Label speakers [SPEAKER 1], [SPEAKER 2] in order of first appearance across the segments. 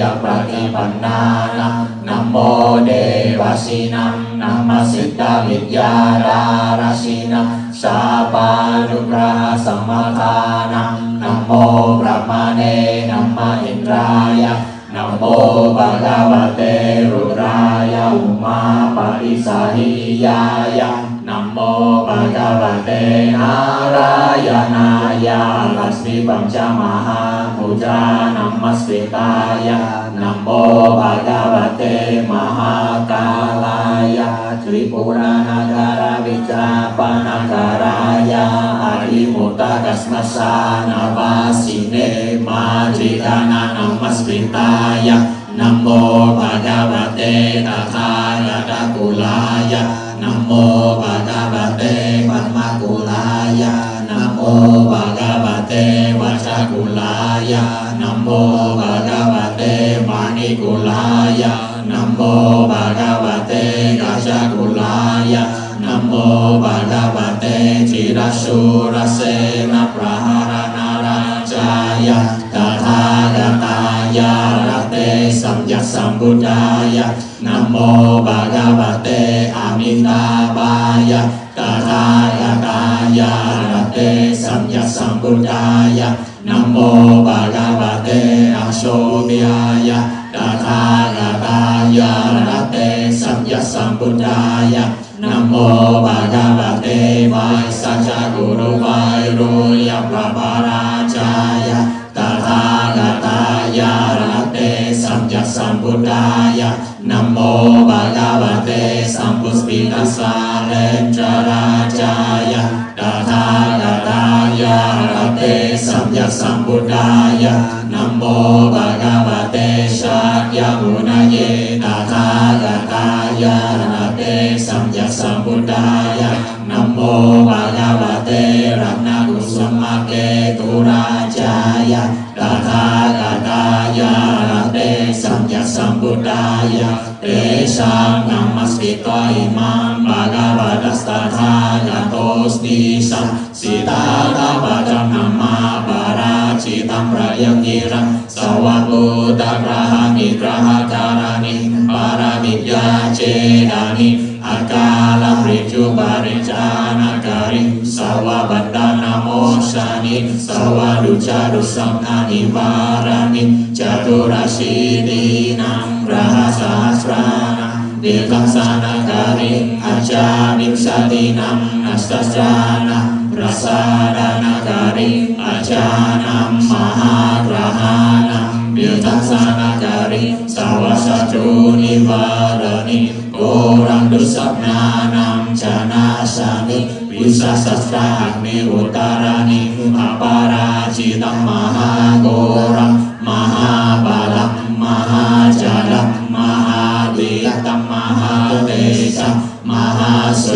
[SPEAKER 1] ญปฏิปันนานะนัมโมเดวสินังนัมสิตาวิญญาดารสินะสาปานุปราสัมมาทานังนัมโมพระมาเนนัมมาอินทรายะนัมโมบาลาวเตรุรายะอุมาปิสาหิยายะ नम्बो भगवते नारायणाय लक्ष्मी पञ्चमहापूजा नमस्मिताय नम्बो भगवते महाकालाय त्रिपुरणीपनगराय हरिमुत कस्मसा नवासिने मा भगवते तथा न โมปะกะปะเตปัมะกุลายะนะโมปะกะปะเตวะชกุลายะนะโมปะกะปะเตมะนิกุลายะนะโมปะกะปะเตกัชกุลายะนะโมปะกะปะเตจิรสูรเสนะพระหรณาราชายะตถาคตายะระเตสัมยัสสัมบุญายะ มโมบากะวะเตอามินาบายะตาทายะกายะระเตสัมยัสัมปุญายะนะโมบากะวะเตอาโชมิยายะตาทายะกายะระเตสัมยัสัมปุญายะนะโมบ นัสสาเลนจราจายะดาธาดาดายาระเตสัมยสัมบุตายะนัมโมบะกวะเตชายะมุนายยดาธาดาดายาระเตสัมยสัมบุตายะนัมโมบะกวะเตรัตนากุสมะเกตุราจายะดาธาดาดายา Tesam yasam buddhaya Tesam namaskita imam Bhagavadastadhaya Tosnisam Sitata vajam nama Paracitam prayagira Sawakuta grahani grahakarani Paravidya cedani Akala ricu bari Sarvani Sarvadu Charusam Anivarani Chaturashini Nam Rahasasrana Dilkasana Kari Ajanim Satinam Nastasrana Rasadana Kari Ajanam Mahatrahana Dilkasana Kari Sarvasatru Nivarani Orang Dusaknanam านาสานิวิสัสสตามิอุตารานิอปาราจิตัมมหาโกรังมหาบาลังมหาจาลังมหาดิยตัมมหาเตชะมหาเส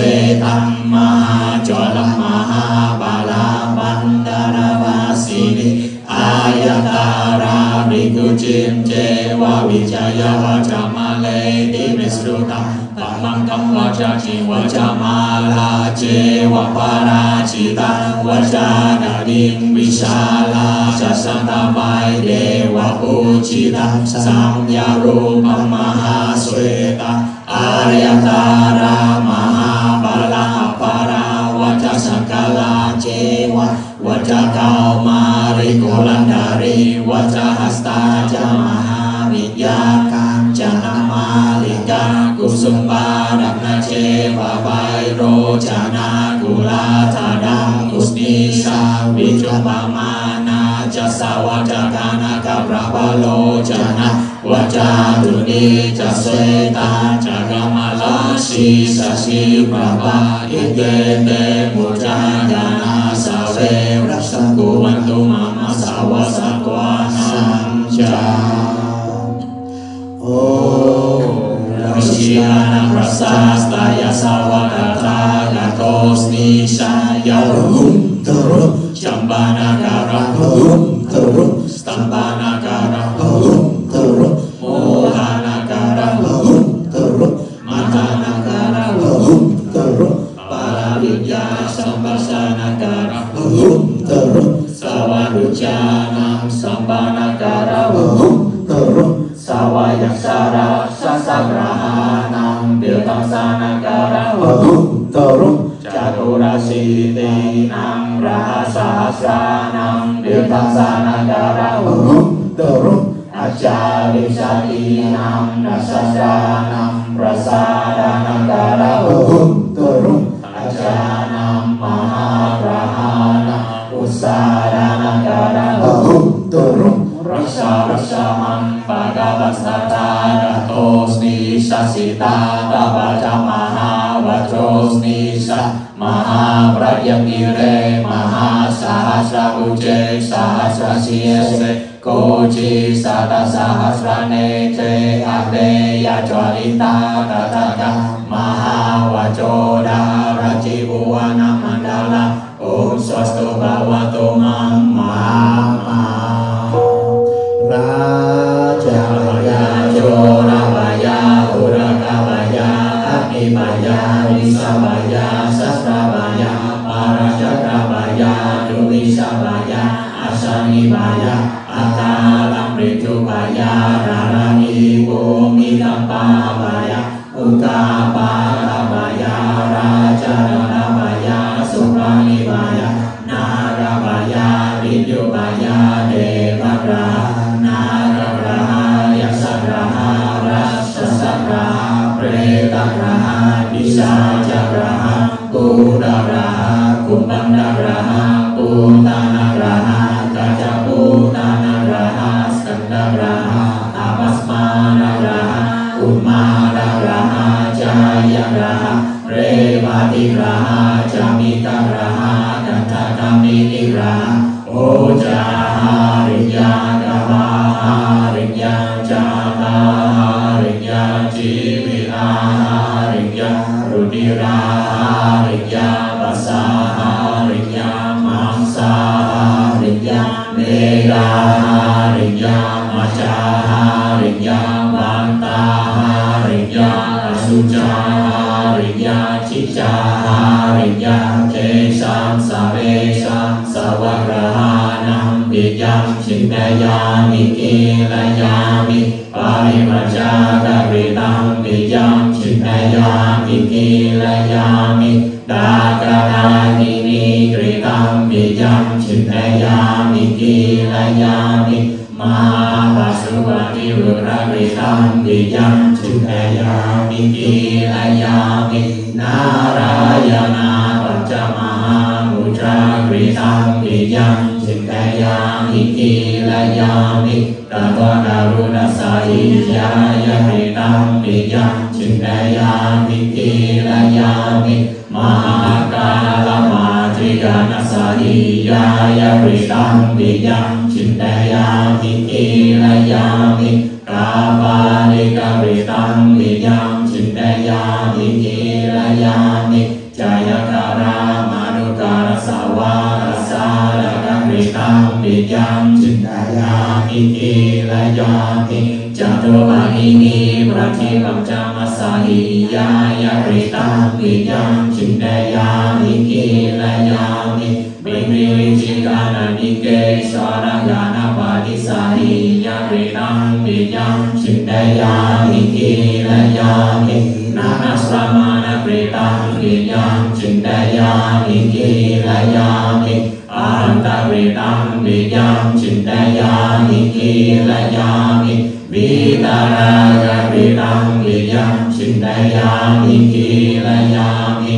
[SPEAKER 1] ตังมหาจาลังมหาบาลาบันดารวาสินิอายตาราริกุจิมเจวาวิจยาจ จจิวจมาลาเจวปาราชิตังวจานาดิมวิชาลาจัสนามายเดวะปูจิตังสัมยารูปัมหาเวตาอารยตารามหาบาลาปาราวจสังกาลาเจวะวจกาวมาริโกลันดา วะไวโรจนากุลาธาดังอุสนิสาวิจุปมานาจะสาวจกานากับพระบโลจนะวจาตุนิจะเสตาจักมาลาสีสัสีปะบาอิเตเตมุจจานาสาเวรัสกุวันตุมามาสาวสักวานังจา Rasamam Bhagavatsata Gatosni Sasita Tabaca Mahavajosni Sa Mahaprayamire Mahasahasra Uje Sahasra Siese Koji Sata Sahasra Nete Adeya Jwalita Tataka Mahavajoda Rajivuana Mandala Om Swastu Bhavatu Mam Mama duvisavaya asanivaya akalam prituvaya rarani bhumilampavaya ukaparavaya rajaranavaya supranivaya naravaya vidyuvaya devagraha naravraha yaksagraha rasasagraha pretagraha disajagraha kudagraha kumbandaraha ยามิมาปัสสุวะติรุระวิตันติยังจุตยามิกีลายามินารายณาปัจจมามุจาริตันติยังจุตยามิกีลายามิตะวะนารุณสายิยายะริตันติยังจุตยามิกีลายามิมหากาลมาตริยานัสสายิยายะริตันติยัง จินตยามิกีรยามิกาบาลิกริตังวิยามจินตยามิกีรยามิจายการามานุการสาวารสารกริตังวิยามจินตยามิกีรยามิจตุปาหินีพระทิปัมจามาสาหิยายริตังวิยามจินตยามิกีรยาม มิจิกานานิเกสรัญาณปาติสาหิยะเรนังปิยังสิไดยามิกิละยามินานัสรมานปริตังปิยังสิไดยามิกิละยามิอารันตปริตังปิยังสิไดยามิกิละยามิวิตารากปริตังปิยังสิไดยามิกิละยามิ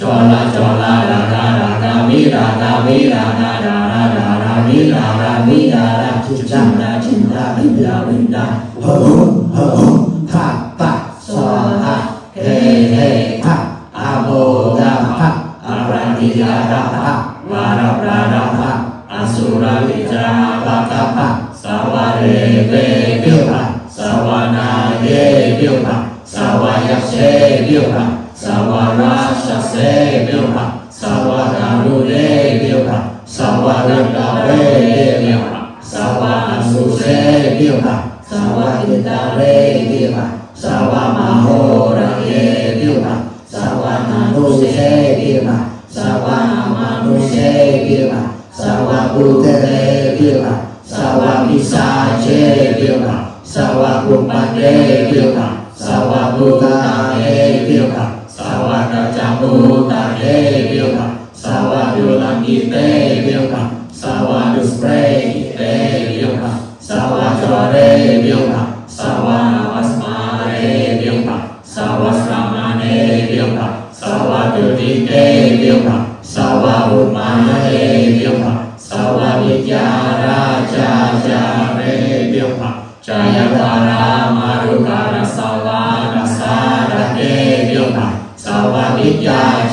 [SPEAKER 1] จลาจลาราราราราวิราราวิรารารารา Jinda, Jinda, Jinda, Jinda, Jinda,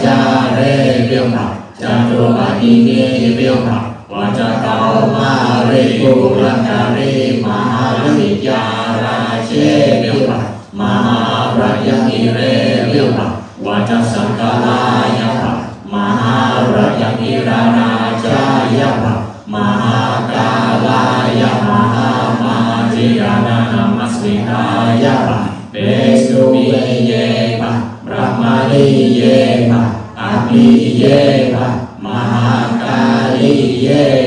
[SPEAKER 1] จาเรเดียวค่ะจารุมาดีเกเดียวค่ะวาจาเกามาเรกุลังการีมหาวิยาราเชเดียวค่ะมหาพระยามิเรเดียวค่ะ วาจสังกาลายะภะมหารายังอิราราจายะภะมหากาลายะมหามาจิยานานามัสมิกายะภะเปสุวิเยภะบ อาภิเยภะมหากาลิเยภ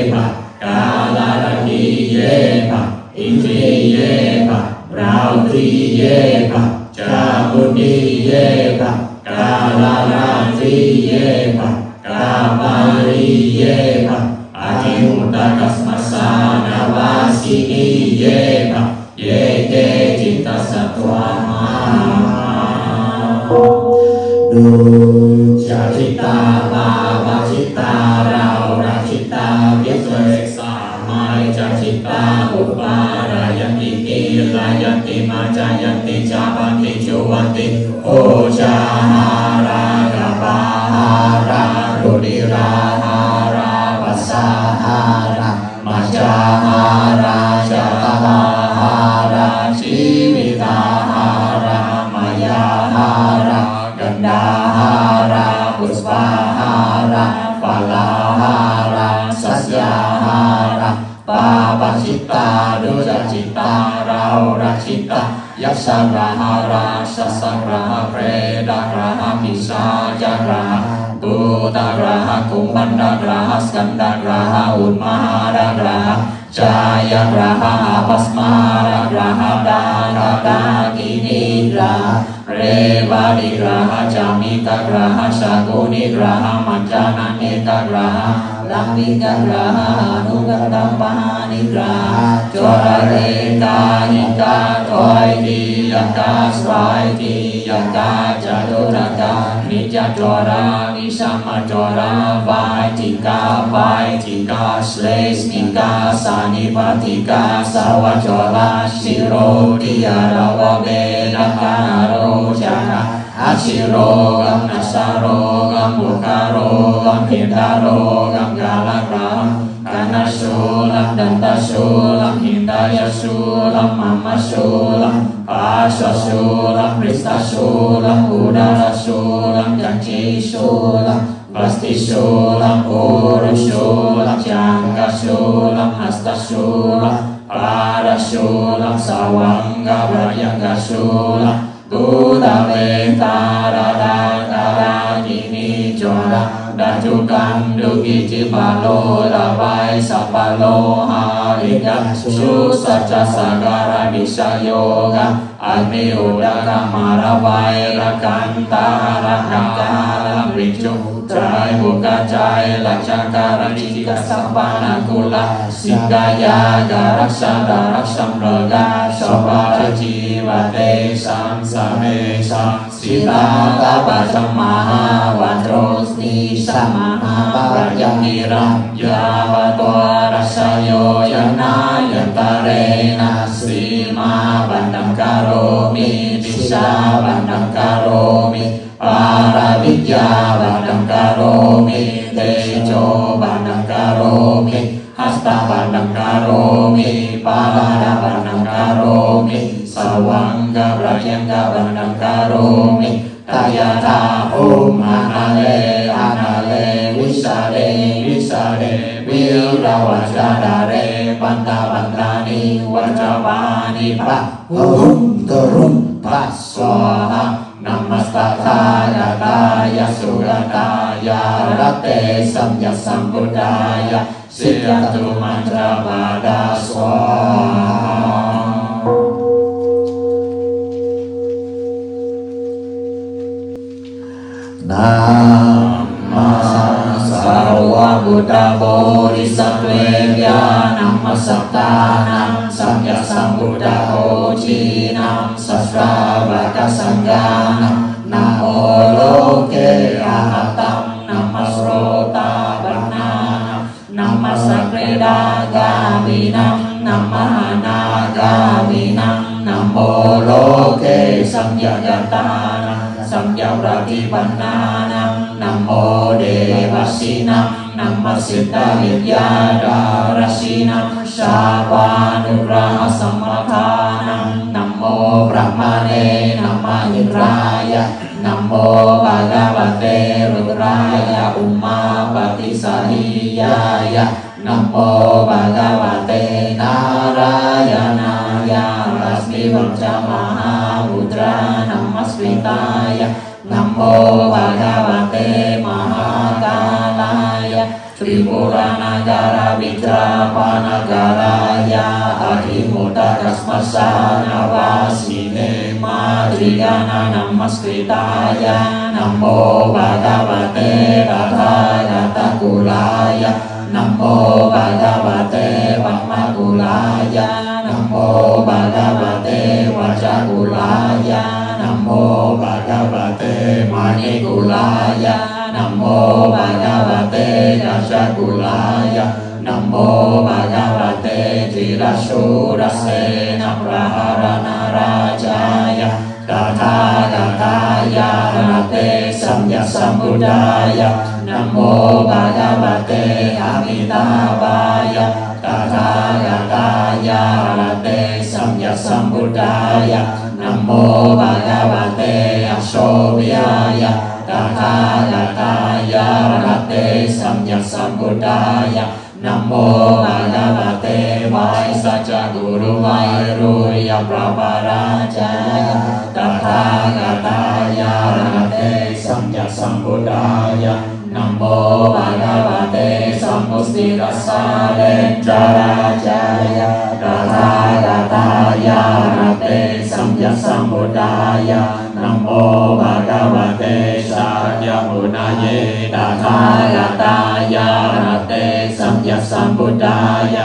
[SPEAKER 1] จาชิตาอุปารายันติกิลายันติมาจายันติจาวันติจุวันติโอชาหารา กาปาหารารุดิราหาราปัสสาหารามัจจาหาราจาตาหาราชีวิตาหารา มายาหารากันดาหาราปุสปาหารา ยัสสราหาราสสระเรดระมิสาจาระบูตระกุมันดระสกันดระอุนมาดระจายระปัสมาระดารดา ราเรวาดิราหะจามิการาหาชากุนิราหามัจจานันเนกราหลังนิการาหานุกัตตัมปหานิราจวรเรตาหิตาถอยดียตาสวายดียตาจตุรกา นิจจวรานิสัมมาจวราบายจิกาบายจิกาสเลสนิกาสานิปติกาสาวจวราสิโรติยาราวเบนะคาโรจานา อาชิโรกัมนัสสาโรกัมบุคาโรกัมพินดาโรกัมกาลกรัม Asasulang, urus Udarasulang, jangka Plastisulang, hasta Canggasulang, para Padasulang, Sawangga, Brajangga, Sulang, Tudaling, mentara Taradang, Ini, จระดาจุกันดุกิจิมาโลระบายสัพพโลหาอิกะสุสัจสักการมิชาโยกะอันมิอุดกามารวายระกันตาระหักาลวิจุ Jai buka jai lakcakara jika kula Sikaya garaksa daraksa mraga Sopara jiwa te sam same sam Sita tapa samaha rasayo yana yantarena Sima bandam karomi Bisa bandam karomi para vidya banang karomi tejo banang karomi hasta banang karomi para banang karomi sawangga prajangga banang karomi tayata om anale anale wisare wisare wira wajadare banta bantani wajabani pak um
[SPEAKER 2] turun pak
[SPEAKER 1] soang Namastakaraya Sugataya Rate Samya Sambuddhaya Siddhatu Mantra Pada Swaha.
[SPEAKER 2] Nama
[SPEAKER 1] Sarva Buddha Bodhisattva Gyanam Saptanam Samya Sambuddha Ho Jinam sa và ta sangha nam mô lô kê a ha tam nam ma sro ta bana nam ma sakreda ga vi nam nam ma hana ga vi nam nam mô lô kê sam ya ya ta sam ya ra ti bana nam nam mô đề va si nam nam ma siddha vidya ra ra si nam sa va nu ra samatha Raya Namo Bhagavate Rudraya Umapati Sahiyaya Namo Bhagavate Narayanaya Rasmi Vrcha Mahabudra Namasvitaya Namo Bhagavate Mahakalaya Tripura Nagara Vidrapa Nagaraya Arimuta Rasmasana Vasi Sridhana Namaskritaya Namo bata Radhaya Takulaya Namo Bhagavate Vamakulaya Namo Bhagavate Vajakulaya Namo Bhagavate Manikulaya Namo Bhagavate Dasakulaya Namo Bhagavate Tirasurasena Praharana Rajaya đà tha đà tha ya nate samya sambuddhaya namo bhagavate amitabhaya đà tha đà tha ya nate samya sambuddhaya namo bhagavate asobhyaya đà tha đà tha ya nate samya sambuddhaya Ba Te mai sacha guru mai ruya praparaja tathagataya nate samya sambuddhaya. Namo bhagavate sammustirasale jarajaya tathagataya nate samya sambuddhaya. Namo bhagavate samyamunaye tathagataya nate samya sambuddhaya.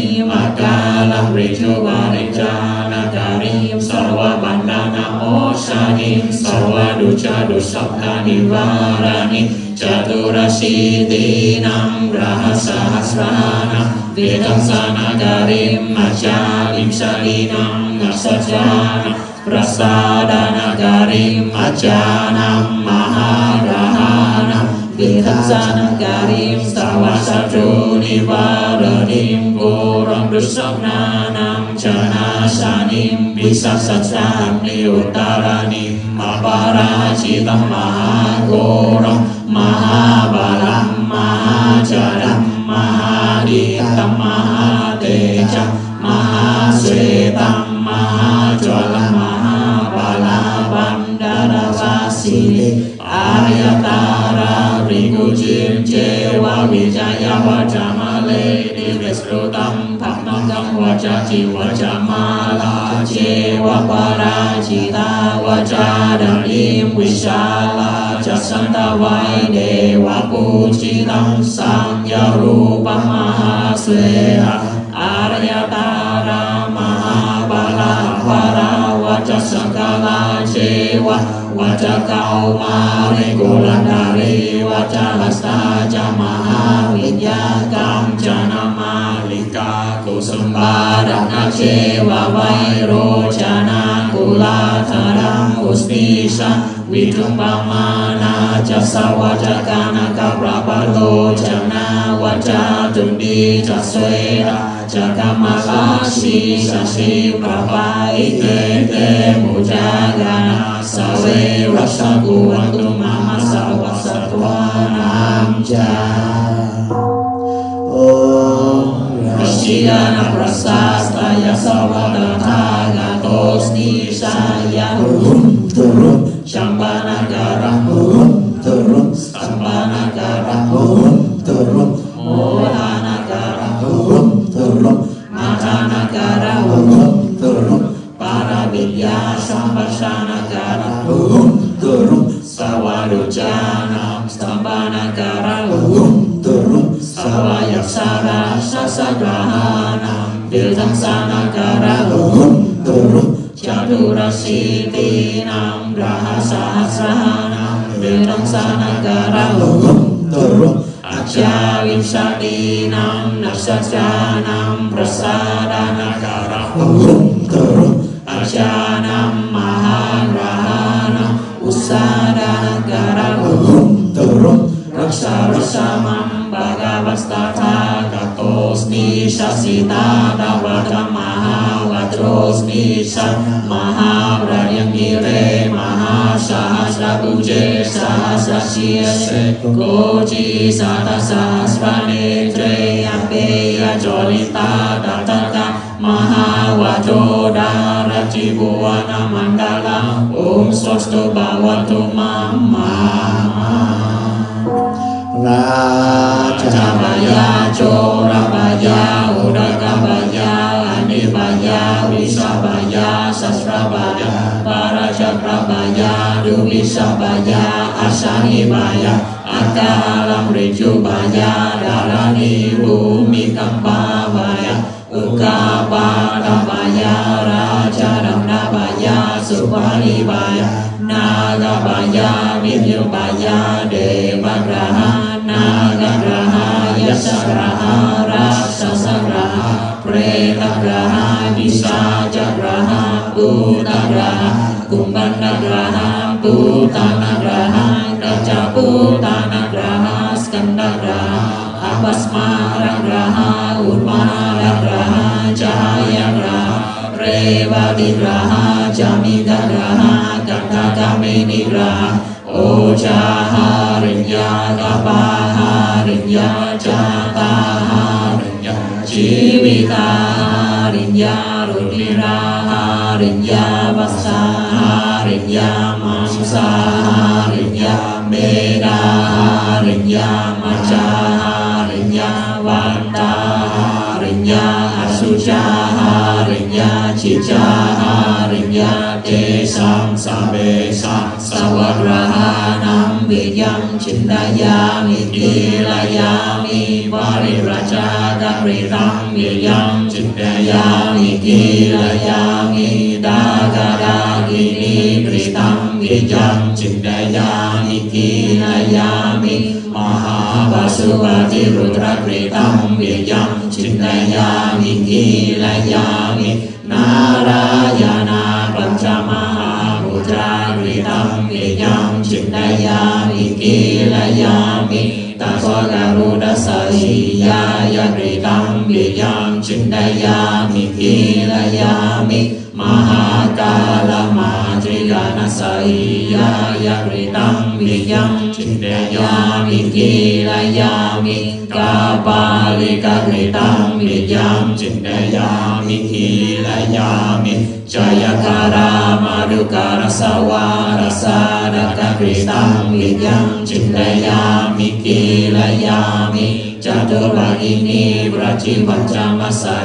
[SPEAKER 1] Chadu Chadu Sabdani Varani Chaturasidinam Rahasasrana Vedamsana Garim Acharim Sarinam Nasajana prasada Garim Acharam Maharahana Vedamsana Garim Sawasatuni Varanim Purandusabnana ชนะชานิมปิสัสสะนิอุตารานิมอปาราชิตมหาโกรมหาบาลังมหาจรังมหาดิตมหาเตจมหาเสตังมหาจลมหาบาลาบันดาลวาสิอายตาราริกุจิมเจวะวิจายวัจม จาจิวจามาลาเจวปาราชิตาวจาดาลิมวิชาลาจัสันตวายเดวะปูจิตังสังยรูปมหาเสหะามาริกุลนารีวัจลสตาจามหาวิญญาตังจานามาลิกากุสุมบาระนาเชวะไวโรจนากุลาธารังอุสติชาวิทุมปมานาจัสวาจักานากับราปโลจนาวจาตุนดีจะสวยรา Chakamalashi Shashi Prabha Itete Mujagana Sawe Vasaku Vatu Mahasa Vasatwanam
[SPEAKER 2] Om
[SPEAKER 1] Rashiyana Prasastaya Savanatana Tosni Saya turun
[SPEAKER 2] turun,
[SPEAKER 1] Turum garang. Sambashanakara Om Turum Sawadojana Sambanakara Om Turum Sawayaksara Sasagrahana sana Sanakara Om Turum Cadurasitinam Rahasahasranam Sana Sanakara Om Turum Ajawim Sadinam Prasada Nakara Om Turum Sarjanam Maharana yang Ulum Turum Raksa Rasamam Bhagavastata Katosmi Shasita Davata Mahavatosmi Sata Jolita Dattara Mahawato dara cibuana mandala Om swastu bawatu mama.
[SPEAKER 2] Raja
[SPEAKER 1] baya cora baya udah kabaya Rajabaya corabaya udakabaya Baya wisabaya sastrabaya Para cakrabaya Asani Baya Akalam riju baya darani bumi kampabaya Ukabaya bali baya naga baya vidya baya deva graha naga graha yasa graha raksasa graha preta graha bisa jagraha, buta graha kumbhana graha putana graha kaca putana graha skanda graha apasmara graha urmana graha cahaya graha Rewa di graha หากันตากามินิราโอชาหาริญญากาปาหาริญญาจาตาหาริญญาชีวิตาหาริญญารุลิราหาริญญาวัสสาหาริญญามังสาหาริญญาเมดาหาริญญามัจจา สังสเบสังสวัสรานังวิยังชินดายามิกิลายามิปริราชาดริตังวิยังชินดายามิกิลายามิดากาดากินิปริตังวิยังชินดายามิกิลายามิมหาวสุปฏิรุตรปริตังวิยังชินดายามิกิลายามินารายานาปัญจม ยามิตาสกรุณสสิยายกริตังปิยังจินดายามิกีลยามิ มหากาลมา วิกานัสอิยายาริตังวิยังจิเตยามิกีลายามิกาปาลิการิตังวิยังจิเตยามิกีลายามิจายคารามาดุการสวารสานกะริตังวิยังจิเตยามิกีลายามิจัตุราอินีปราชิปัจจามัสสา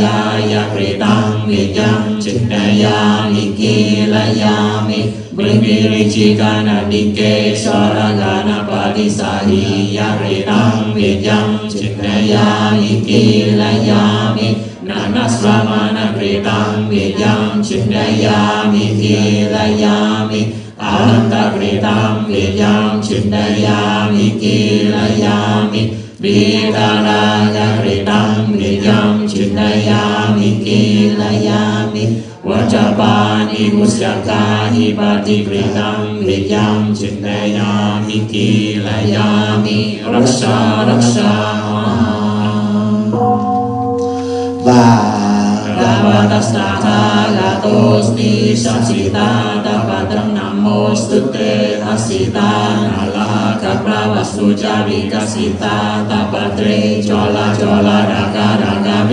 [SPEAKER 1] ยายาริตังวิยังจิเตยามิกีลายา Yami Brimirici Kanadike yami Padisahi Yarinam Vidyam Chinaya Ikilayami Nanasramana yami Vidyam Chinayami Ikilayami Antakritam Vidyam yami Ikilayami Vidaraya Kritam Vidyam Chinayami Ikilayami Wajaban imusyata ibati pritam hikyam cintayami kilayami raksa raksa.
[SPEAKER 2] Dabatas
[SPEAKER 1] tata namo asita nalaka prabasu kasita jola jola raka raka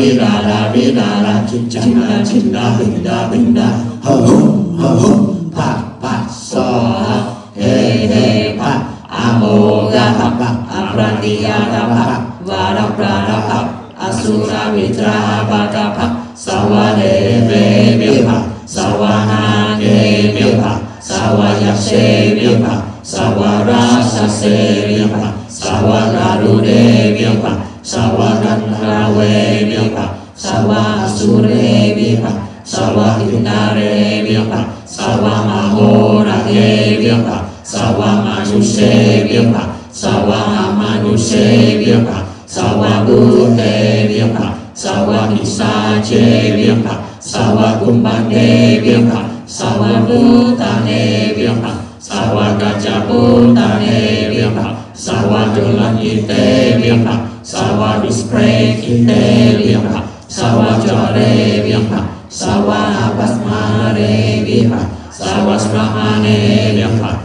[SPEAKER 1] đi đà đà đi đà đà chim chim đà chim đà bình đà bình đà hờ hùng hờ hùng
[SPEAKER 2] pa pa so
[SPEAKER 1] he he pa amoga pa aprandiya pa vada prana pa asura mitra vada pa savane ve mi pa savana ke mi pa savaya se mi pa savarasa se mi pa savararu de mi pa sarva gandrave vipa sawa asure vipa sawa indare vipa mahora, mahorage vipa sarva manushe vipa sarva amanushe vipa bisa bhute vipa sawa isache vipa sarva kumbhande vipa sarva bhutane vipa sarva gajabhutane sawa jolan kite biapa sawa dispre kite biapa sawa jare biapa sawa abas mare biapa sawa smahane biapa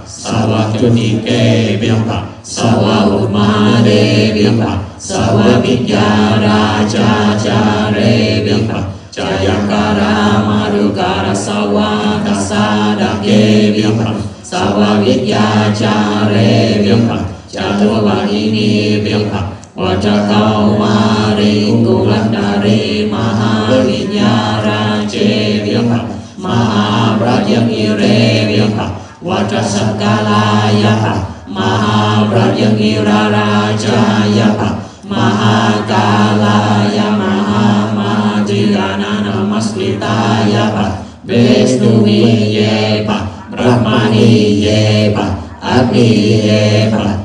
[SPEAKER 1] jajare biapa jaya kara ke biapa sawa bijara จะทุวาอินีเบียภะวัจตาวาริกุลันดาริมหาวิญญาราเจเบียภะมหาปรายังิเรเบียภะวัจสักกาลายะมหาปรายังิราราจายะมหากาลายะมหามาจิยานานามัสกิตายะเบสตุวิเยปะ Brahmani Yeva, Abhi Yeva,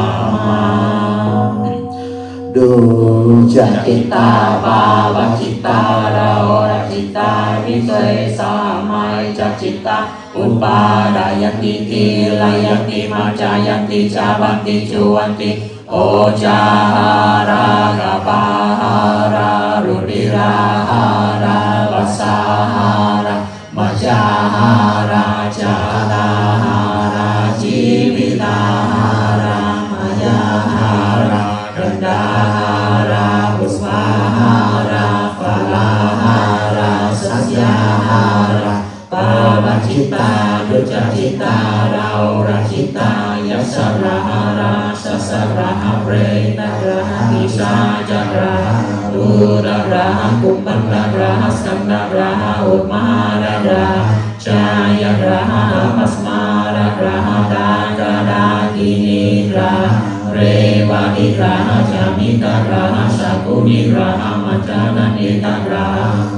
[SPEAKER 2] ดูจัติต
[SPEAKER 1] าบาวจิตตาเราจิตตาวิเศษสามัยจักจิตตาอุปาดายันติทีลายันติมาจายันติจาบันติจวันติโอจาหารากปาหารารุริราหาราปัสสาหารามาจาหาราจาหาราจีวินา ตาดุจจิตาเราราคิตายัสระอาราสสระอาเรตระหิสาจระดูระระกุมปันระระสัมระระอุมาระระจายระมัสมาระระตากระดากินิระเรวานิระจามิตระสักุมิระมัจจานิตระ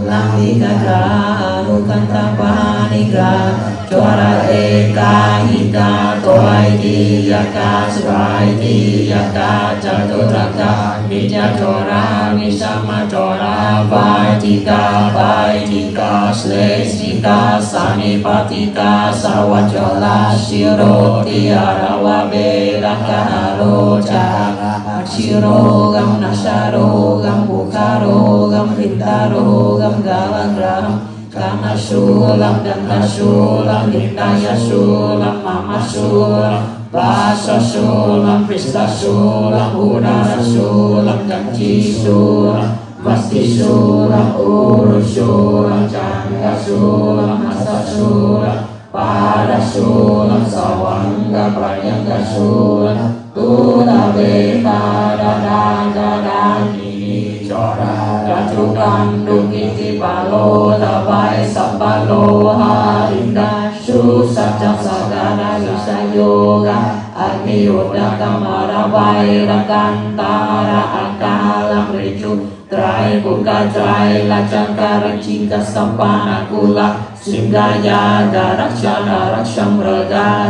[SPEAKER 1] ลังนิกระอนุกันตปา Niga Chora Eka Ita Toaiti Yaka Suraiti Yaka Chaturaka Vidya Chora Nishama Chora Vaitika Vaitika Shlesika Sanipatika Sawachola Shiro Tiarawa Vedakaro Chara Shirogam Nasharogam Bukharogam Rindarogam Galagram karena sulam dan nasulam, ya sulam, mama sulam, basa sulam, Pista sulam, udara sulam, janji sulam, pasti sulam, urus sulam, jangka sulam, masa sulam, pada sulam, sawangga, Pranyangga sulam, tuna beta, dada dani, กาสวัจจลาสิโรติอาราวะเบรักาโรจา Akshirogam Nasharogam Bukharogam Rintarogam Galangram Kanasulam dan Tasulam Nitayasulam Mamasulam Vasasulam Pristasulam Udarasulam dan Cisulam Vastisulam Urusulam Cangkasulam Masasulam Padasulam Sawangga Prayangkasulam Tuna beta dadang dadang ini cora Dacukan dukiti palo Tabai sapalo harinda Susah jasa gana bisa yoga Agni yuda kamara vairakan Tara akalam ricu Trai buka trai lacang karang cingka sampana kula Singgaya darakshana raksham raga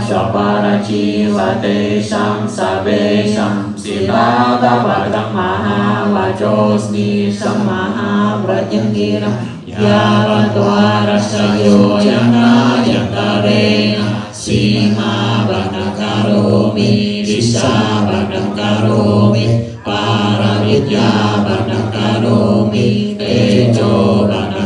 [SPEAKER 1] desam sabesam Silada padang maha wajosni samaha prajangira Ya Vatwara sayo yana yantarena Sima badang karomi Disa badang karomi Paravidya badang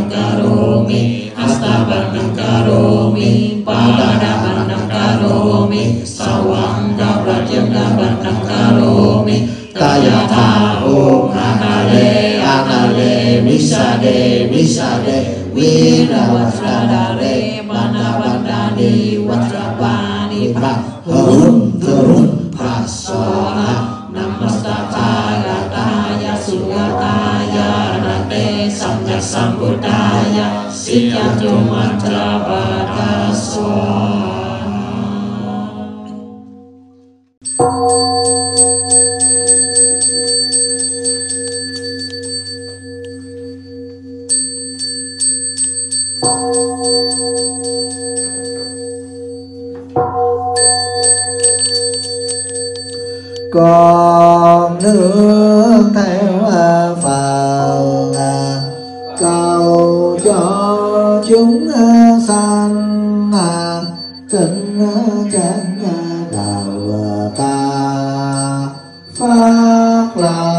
[SPEAKER 1] karomi Hasta badang karomi Pada badang karomi Sawangga prajana badang karomi Kaya tahu anale anale misade misade wira
[SPEAKER 2] cloud.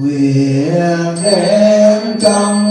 [SPEAKER 2] Nguyện đem trong